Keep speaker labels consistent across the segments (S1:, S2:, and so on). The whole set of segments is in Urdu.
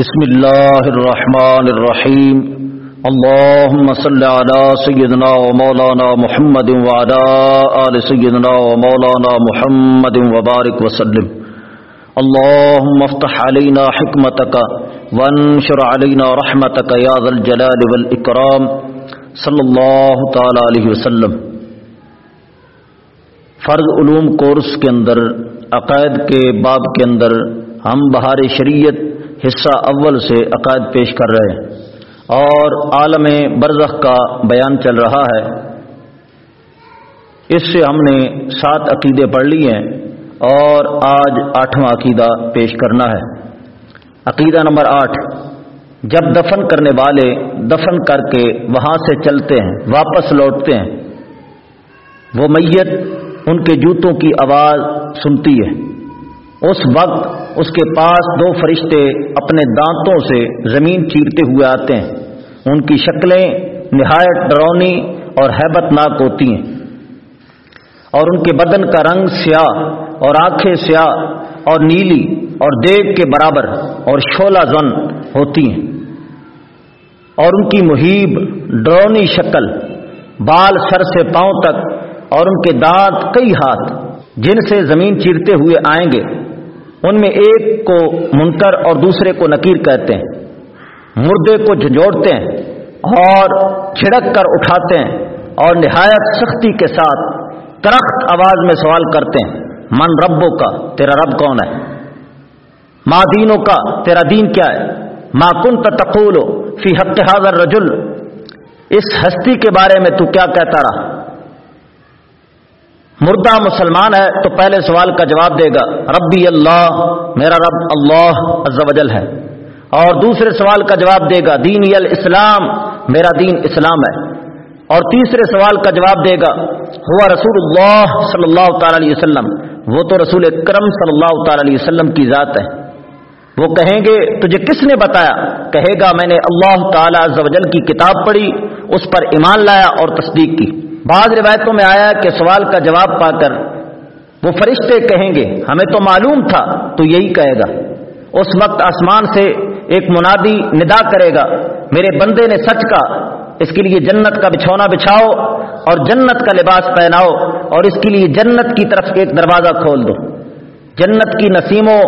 S1: بسم الله الرحمن الرحيم اللهم صل على سيدنا ومولانا محمد وعلى آل سيدنا ومولانا محمد وبارك وسلم اللهم افتح علينا حكمتك وانشر علينا رحمتك يا ذا الجلال والإكرام صلى الله تعالى عليه وسلم فرض علوم کورس کے اندر، عقائد کے باب کے اندر، ہم بہار شریعت حصہ اول سے عقائد پیش کر رہے ہیں اور عالم برزخ کا بیان چل رہا ہے۔ اس سے ہم نے سات عقیدے پڑھ لی ہیں اور آج آٹھواں عقیدہ پیش کرنا ہے۔ عقیدہ نمبر آٹھ، جب دفن کرنے والے دفن کر کے وہاں سے چلتے ہیں، واپس لوٹتے ہیں۔ وہ میت ان کے جوتوں کی آواز سنتی ہے۔ اس وقت اس کے پاس دو فرشتے اپنے دانتوں سے زمین چیرتے ہوئے آتے ہیں۔ ان کی شکلیں نہایت ڈرونی اور ہیبت ناک ہوتی ہیں۔ اور ان کے بدن کا رنگ سیاہ اور آنکھیں سیاہ اور نیلی اور دیگ کے برابر اور شولہ زن ہوتی ہیں۔ اور ان کی محیب ڈرونی شکل بال سر سے پاؤں تک اور ان کے دانت کئی ہاتھ جن سے زمین چیرتے ہوئے آئیں گے۔ ان میں ایک کو منکر اور دوسرے کو نکیر کہتے ہیں۔ مردے کو جھنجھوڑتے ہیں اور چھڑک کر اٹھاتے ہیں اور نہایت سختی کے ساتھ ترخت آواز میں سوال کرتے ہیں، من ربوں کا، تیرا رب کون ہے؟ ماں دینوں کا، تیرا دین کیا ہے؟ ماں کن تقول فی حق حاضر رجل اس ہستی کے بارے میں تو کیا کہتا رہا؟ مردہ مسلمان ہے تو پہلے سوال کا جواب دے گا، ربی اللہ، میرا رب اللہ عز و جل ہے۔ اور دوسرے سوال کا جواب دے گا دین الاسلام، میرا دین اسلام ہے۔ اور تیسرے سوال کا جواب دے گا، ہوا رسول اللہ صلی اللہ تعالی علیہ وسلم۔ وہ تو رسول کرم صلی اللہ تعالی علیہ وسلم کی ذات ہے۔ وہ کہیں گے، تجھے کس نے بتایا؟ کہے گا، میں نے اللہ تعالی عز و جل کی کتاب پڑھی، اس پر ایمان لایا اور تصدیق کی۔ بعض روایتوں میں آیا کہ سوال کا جواب پا کر وہ فرشتے کہیں گے، ہمیں تو معلوم تھا، تو یہی کہے گا۔ اس وقت آسمان سے ایک منادی ندا کرے گا، میرے بندے نے سچ کا اس کے لیے جنت کا بچھونا بچھاؤ اور جنت کا لباس پہناؤ اور اس کے لیے جنت کی طرف ایک دروازہ کھول دو۔ جنت کی نسیموں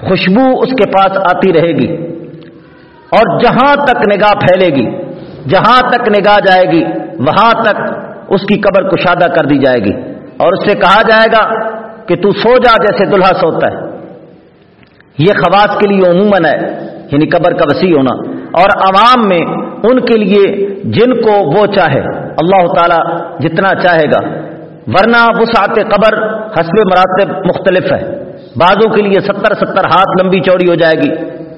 S1: خوشبو اس کے پاس آتی رہے گی اور جہاں تک نگاہ پھیلے گی، جہاں تک نگاہ جائے گی، وہاں تک اس کی قبر کشادہ کر دی جائے گی اور اس سے کہا جائے گا کہ تو سو جا جیسے دلہا سوتا ہے۔ یہ خواص کے لیے عموماً ہے یعنی قبر کا وسیع ہونا۔ اور عوام میں ان کے لیے جن کو وہ چاہے، اللہ تعالی جتنا چاہے گا۔ ورنہ وسعت قبر حسب مراتب مختلف ہے۔ بعضوں کے لیے ستر ستر ہاتھ لمبی چوڑی ہو جائے گی۔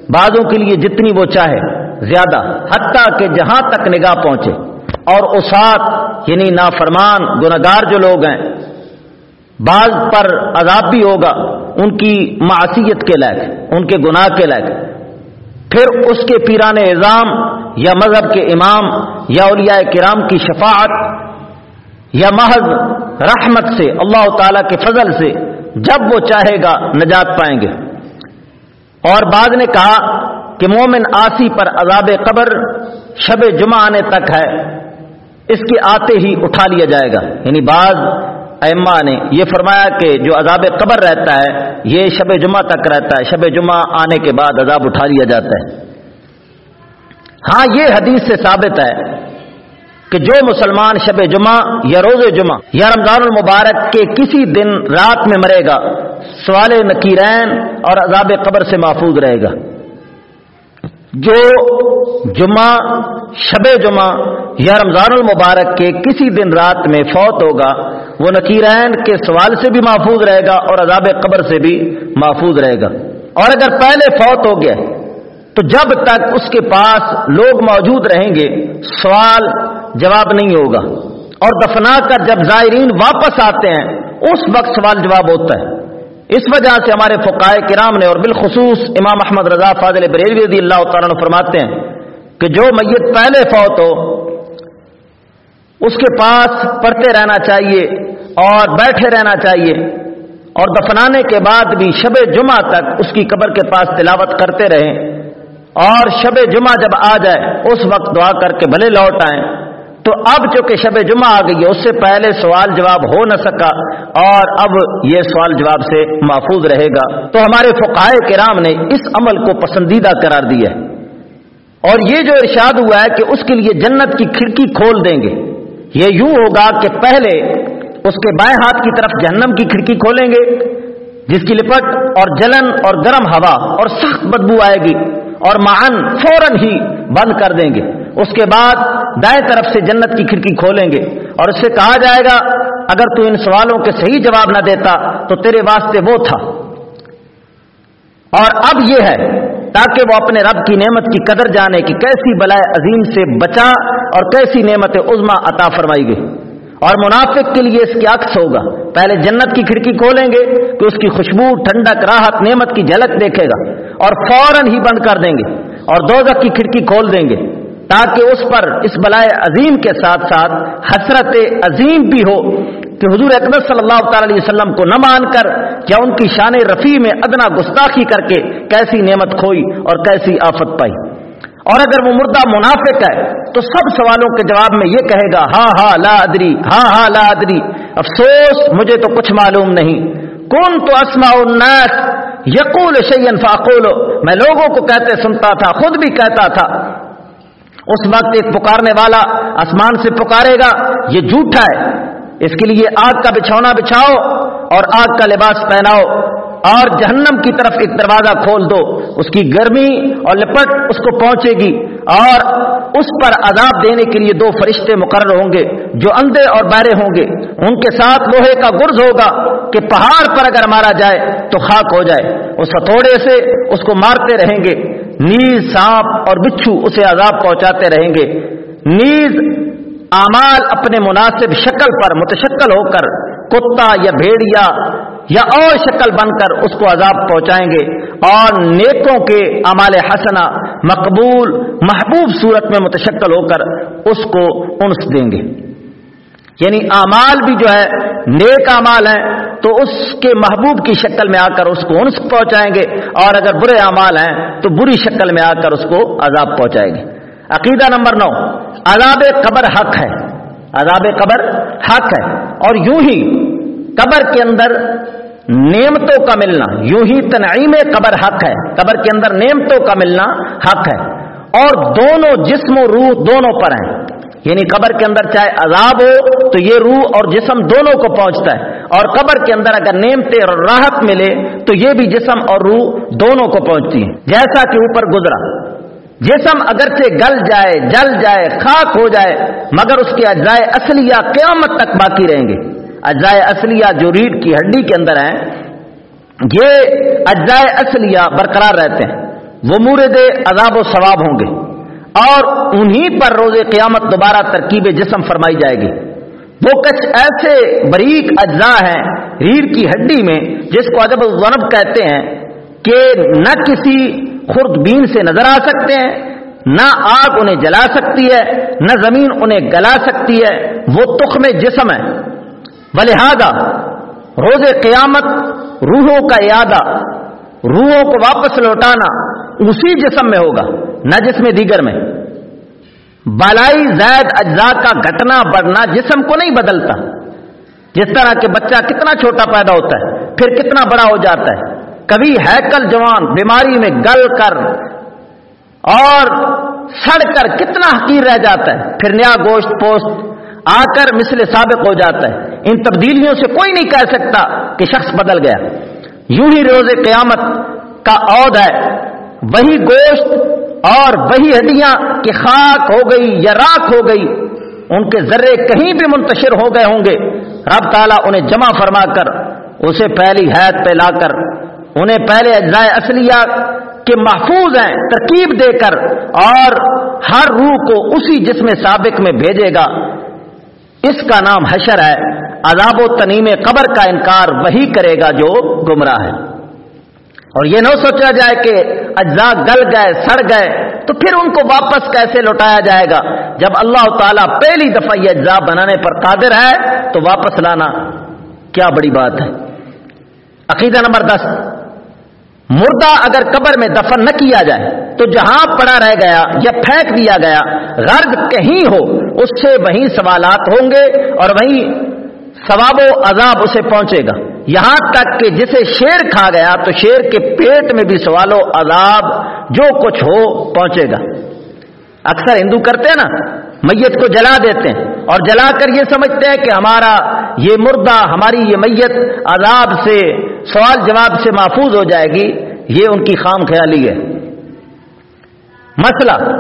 S1: بعضوں کے لیے جتنی وہ چاہے، زیادہ، حتیٰ کہ جہاں تک نگاہ پہنچے۔ اور اسات یعنی نافرمان گناگار جو لوگ ہیں، بعض پر عذاب بھی ہوگا، ان کی معصیت کے لائق، ان کے گناہ کے لائق۔ پھر اس کے پیران اظام یا مذہب کے امام یا اولیاء کرام کی شفاعت یا محض رحمت سے، اللہ تعالی کے فضل سے جب وہ چاہے گا نجات پائیں گے۔ اور بعد نے کہا کہ مومن آسی پر عذاب قبر شب جمعہ آنے تک ہے۔ اس کے آتے ہی اٹھا لیا جائے گا۔ یعنی بعض اما نے یہ فرمایا کہ جو عذاب قبر رہتا ہے، یہ شب جمعہ تک رہتا ہے۔ شب جمعہ آنے کے بعد عذاب اٹھا لیا جاتا ہے۔ ہاں یہ حدیث سے ثابت ہے کہ جو مسلمان شب جمعہ یا روز جمعہ یا رمضان المبارک کے کسی دن رات میں مرے گا، سوال نکیرین اور عذاب قبر سے محفوظ رہے گا۔ جو جمعہ، شب جمعہ یا رمضان المبارک کے کسی دن رات میں فوت ہوگا، وہ نکیرین کے سوال سے بھی محفوظ رہے گا اور عذاب قبر سے بھی محفوظ رہے گا۔ اور اگر پہلے فوت ہو گیا، تو جب تک اس کے پاس لوگ موجود رہیں گے، سوال جواب نہیں ہوگا۔ اور دفنا کر جب زائرین واپس آتے ہیں، اس وقت سوال جواب ہوتا ہے۔ اس وجہ سے ہمارے فقائے کرام نے اور بالخصوص امام احمد رضا فاضل بریلوی رضی اللہ تعالیٰ فرماتے ہیں کہ جو میت پہلے فوت ہو اس کے پاس پڑھتے رہنا چاہیے اور بیٹھے رہنا چاہیے اور دفنانے کے بعد بھی شب جمعہ تک اس کی قبر کے پاس تلاوت کرتے رہیں اور شب جمعہ جب آ جائے، اس وقت دعا کر کے بھلے لوٹ آئیں۔ تو اب چونکہ شب جمعہ آ گئی ہے، اس سے پہلے سوال جواب ہو نہ سکا اور اب یہ سوال جواب سے محفوظ رہے گا۔ تو ہمارے فقائے کرام نے اس عمل کو پسندیدہ قرار دیا ہے۔ اور یہ جو ارشاد ہوا ہے کہ اس کے لیے جنت کی کھڑکی کھول دیں گے۔ یہ یوں ہوگا کہ پہلے اس کے بائیں ہاتھ کی طرف جہنم کی کھڑکی کھولیں گے، جس کی لپٹ اور جلن اور گرم ہوا اور سخت بدبو آئے گی اور معن فوراً ہی بند کر دیں گے۔ اس کے بعد دائیں طرف سے جنت کی کھڑکی کھولیں گے۔ اور اس سے کہا جائے گا، اگر تو ان سوالوں کے صحیح جواب نہ دیتا تو تیرے واسطے وہ تھا۔ اور اب یہ ہے، تاکہ وہ اپنے رب کی نعمت کی قدر جانے کہ کیسی بلائے عظیم سے بچا اور کیسی نعمت عظما عطا فرمائی گئی۔ اور منافق کے لیے اس کے عکس ہوگا۔ پہلے جنت کی کھڑکی کھولیں گے کہ اس کی خوشبو، ٹھنڈک، راحت، نعمت کی جھلک دیکھے گا۔ اور فوراً ہی بند کر دیں گے اور دوزخ کی کھڑکی کھول دیں گے، تاکہ اس پر اس بلائے عظیم کے ساتھ ساتھ حسرت عظیم بھی ہو۔ کہ حضور اکبر صلی اللہ تعالی علیہ وسلم کو نہ مان کر کیا ان کی شان رفیع میں ادنا گستاخی کر کے کیسی نعمت کھوئی اور کیسی آفت پائی۔ اور اگر وہ مردہ منافق ہے تو سب سوالوں کے جواب میں یہ کہے گا ہاں ہاں لا ادری ہاں ہاں لا ادری۔ افسوس، مجھے تو کچھ معلوم نہیں۔ کون تو اسما الناس، یقول شیئن فاقول۔ میں لوگوں کو کہتے سنتا تھا، خود بھی کہتا تھا۔ اس وقت ایک پکارنے والا آسمان سے پکارے گا، یہ جھوٹا ہے۔ اس کے لیے آگ کا بچھونا بچھاؤ اور آگ کا لباس پہناؤ اور جہنم کی طرف ایک دروازہ کھول دو۔ اس کی گرمی اور لپٹ اس کو پہنچے گی اور اس پر عذاب دینے کے لیے دو فرشتے مقرر ہوں گے جو اندھے اور بہرے ہوں گے۔ ان کے ساتھ لوہے کا گرز ہوگا کہ پہاڑ پر اگر مارا جائے تو خاک ہو جائے۔ اس ہتھوڑے سے اس کو مارتے رہیں گے۔ نیز سانپ اور بچھو اسے عذاب پہنچاتے رہیں گے۔ نیز اعمال اپنے مناسب شکل پر متشکل ہو کر کتا یا بھیڑیا یا اور شکل بن کر اس کو عذاب پہنچائیں گے اور نیکوں کے امال حسنا مقبول محبوب صورت میں متشکل ہو کر اس کو انس دیں گے۔ یعنی اعمال بھی جو ہے نیک اعمال ہیں تو اس کے محبوب کی شکل میں آ کر اس کو انس پہنچائیں گے اور اگر برے اعمال ہیں تو بری شکل میں آ کر اس کو عذاب پہنچائیں گے۔ عقیدہ نمبر نو، عذاب قبر حق ہے۔ عذاب قبر حق ہے۔ اور یوں ہی قبر کے اندر نعمتوں کا ملنا، یوں ہی تنعیم قبر حق ہے۔ قبر کے اندر نعمتوں کا ملنا حق ہے۔ اور دونوں جسم و روح دونوں پر ہیں۔ یعنی قبر کے اندر چاہے عذاب ہو تو یہ روح اور جسم دونوں کو پہنچتا ہے۔ اور قبر کے اندر اگر نعمتیں اور راحت ملے تو یہ بھی جسم اور روح دونوں کو پہنچتی ہیں۔ جیسا کہ اوپر گزرا جسم اگر سے گل جائے، جل جائے، خاک ہو جائے، مگر اس کے اجزائے اصلیہ قیامت تک باقی رہیں گے۔ اجزائے اصلیہ جو ریڑھ کی ہڈی کے اندر ہیں، یہ اجزائے اصلیہ برقرار رہتے ہیں۔ وہ مورد عذاب و ثواب ہوں گے۔ اور انہی پر روز قیامت دوبارہ ترکیب جسم فرمائی جائے گی۔ وہ کچھ ایسے بریک اجزاء ہیں ریڑھ کی ہڈی میں، جس کو ادب الغنب کہتے ہیں کہ نہ کسی خرد بین سے نظر آ سکتے ہیں، نہ آگ انہیں جلا سکتی ہے، نہ زمین انہیں گلا سکتی ہے، وہ تخم جسم ہے۔ بلحاظہ روز قیامت روحوں کا یادہ روحوں کو واپس لوٹانا اسی جسم میں ہوگا، نہ جسم دیگر میں۔ بالائی زائد اجزاء کا گھٹنا بڑھنا جسم کو نہیں بدلتا۔ جس طرح کہ بچہ کتنا چھوٹا پیدا ہوتا ہے، پھر کتنا بڑا ہو جاتا ہے۔ کبھی ہیکل جوان بیماری میں گل کر اور سڑ کر کتنا حقیر رہ جاتا ہے، پھر نیا گوشت پوست آ کر مثل سابق ہو جاتا ہے۔ ان تبدیلیوں سے کوئی نہیں کہہ سکتا کہ شخص بدل گیا۔ یوں ہی روز قیامت کا عہد ہے۔ وہی گوشت اور وہی ہڈیاں کہ خاک ہو گئی یا راک ہو گئی، ان کے ذرے کہیں بھی منتشر ہو گئے ہوں گے۔ رب تعالیٰ انہیں جمع فرما کر، اسے پہلی حید پہ لا کر انہیں پہلے اجزائے اصلیہ کے محفوظ ہیں، ترکیب دے کر، اور ہر روح کو اسی جسم سابق میں بھیجے گا۔ اس کا نام حشر ہے۔ عذاب و تنیم قبر کا انکار وہی کرے گا جو گمراہ ہے۔ اور یہ نہ سوچا جائے کہ اجزاء گل گئے، سڑ گئے، تو پھر ان کو واپس کیسے لوٹایا جائے گا؟ جب اللہ تعالیٰ پہلی دفعہ یہ اجزاء بنانے پر قادر ہے، تو واپس لانا کیا بڑی بات ہے۔ عقیدہ نمبر دس۔ مردہ اگر قبر میں دفن نہ کیا جائے، تو جہاں پڑا رہ گیا یا پھینک دیا گیا، غرض کہیں ہو، اس سے وہیں سوالات ہوں گے اور وہیں ثواب و عذاب اسے پہنچے گا۔ یہاں تک کہ جسے شیر کھا گیا، تو شیر کے پیٹ میں بھی سوال و عذاب جو کچھ ہو پہنچے گا۔ اکثر ہندو کرتے ہیں نا، میت کو جلا دیتے ہیں اور جلا کر یہ سمجھتے ہیں کہ ہمارا یہ مردہ، ہماری یہ میت عذاب سے سوال جواب سے محفوظ ہو جائے گی، یہ ان کی خام خیالی ہے۔ مسئلہ،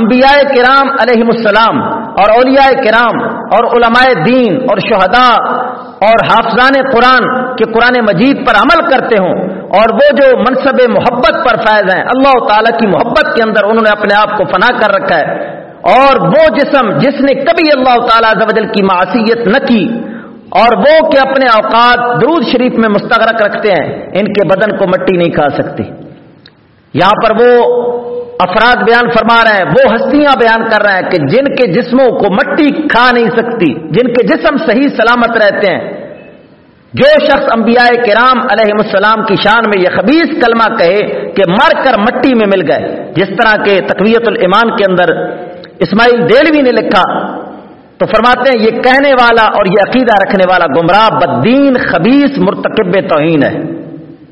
S1: انبیاء کرام علیہ السلام اور اولیاء کرام اور علماء دین اور شہداء اور حافظان قرآن کے قرآن مجید پر عمل کرتے ہوں اور وہ جو منصب محبت پر فائز ہیں، اللہ تعالیٰ کی محبت کے اندر انہوں نے اپنے آپ کو فنا کر رکھا ہے۔ اور وہ جسم جس نے کبھی اللہ تعالیٰ زوجل کی معصیت نہ کی اور وہ کہ اپنے اوقات درود شریف میں مستغرق رکھتے ہیں، ان کے بدن کو مٹی نہیں کھا سکتی یہاں پر وہ افراد بیان فرما رہے ہیں، وہ ہستیاں بیان کر رہے ہیں کہ جن کے جسموں کو مٹی کھا نہیں سکتی، جن کے جسم صحیح سلامت رہتے ہیں۔ جو شخص انبیاء کرام علیہ السلام کی شان میں یہ خبیص کلمہ کہے کہ مر کر مٹی میں مل گئے، جس طرح کے تقویت الایمان کے اندر اسماعیل دیلوی نے لکھا تو فرماتے ہیں، یہ کہنے والا اور یہ عقیدہ رکھنے والا گمراہ، بدین خبیص مرتکب توہین ہے۔